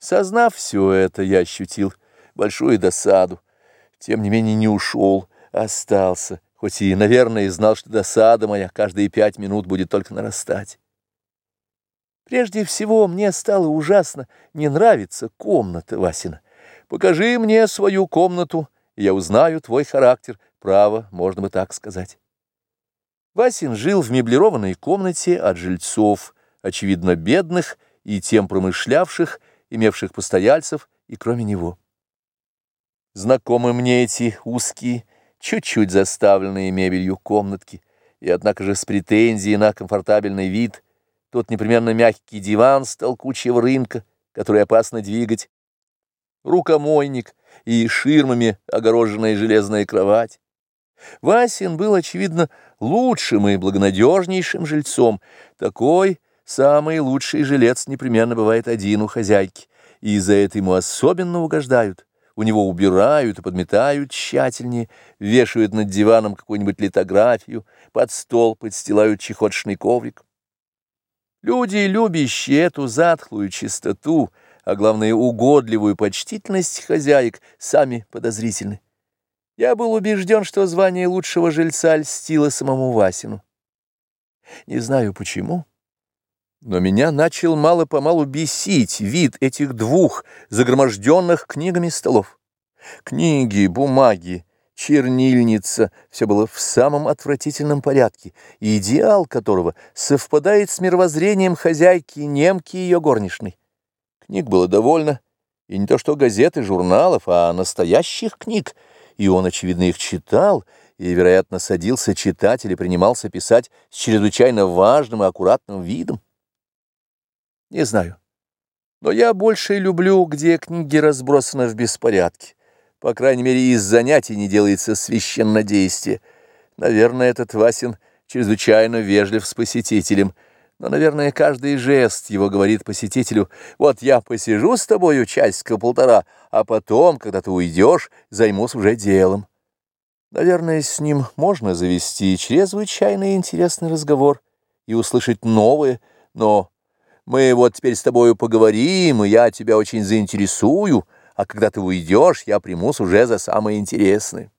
Сознав все это, я ощутил большую досаду. Тем не менее не ушел, остался, хоть и, наверное, знал, что досада моя каждые пять минут будет только нарастать. Прежде всего, мне стало ужасно не нравится комната Васина. Покажи мне свою комнату, и я узнаю твой характер. Право, можно бы так сказать. Васин жил в меблированной комнате от жильцов, очевидно, бедных и тем промышлявших, имевших постояльцев, и кроме него. Знакомы мне эти узкие, чуть-чуть заставленные мебелью комнатки, и однако же с претензией на комфортабельный вид, тот непременно мягкий диван с толкучего рынка, который опасно двигать, рукомойник и ширмами огороженная железная кровать. Васин был, очевидно, лучшим и благонадежнейшим жильцом. Такой самый лучший жилец непременно бывает один у хозяйки, и за это ему особенно угождают. У него убирают и подметают тщательнее, вешают над диваном какую-нибудь литографию, под стол подстилают чехотшный коврик. Люди, любящие эту затхлую чистоту, а главное угодливую почтительность хозяек, сами подозрительны. Я был убежден, что звание лучшего жильца льстило самому Васину. Не знаю почему, но меня начал мало-помалу бесить вид этих двух загроможденных книгами столов. Книги, бумаги, чернильница — все было в самом отвратительном порядке, идеал которого совпадает с мировоззрением хозяйки немки и ее горничной. Книг было довольно, и не то что газеты, журналов, а настоящих книг — и он, очевидно, их читал, и, вероятно, садился читать или принимался писать с чрезвычайно важным и аккуратным видом. Не знаю. Но я больше люблю, где книги разбросаны в беспорядке. По крайней мере, из занятий не делается священнодействие. Наверное, этот Васин чрезвычайно вежлив с посетителем — но, наверное, каждый жест его говорит посетителю, «Вот я посижу с тобою часика-полтора, а потом, когда ты уйдешь, займусь уже делом». Наверное, с ним можно завести чрезвычайно интересный разговор и услышать новое, но мы вот теперь с тобою поговорим, и я тебя очень заинтересую, а когда ты уйдешь, я примусь уже за самое интересное.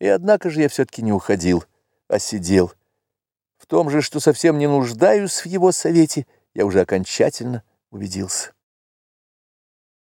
И однако же я все-таки не уходил, а сидел, в том же, что совсем не нуждаюсь в его совете, я уже окончательно убедился.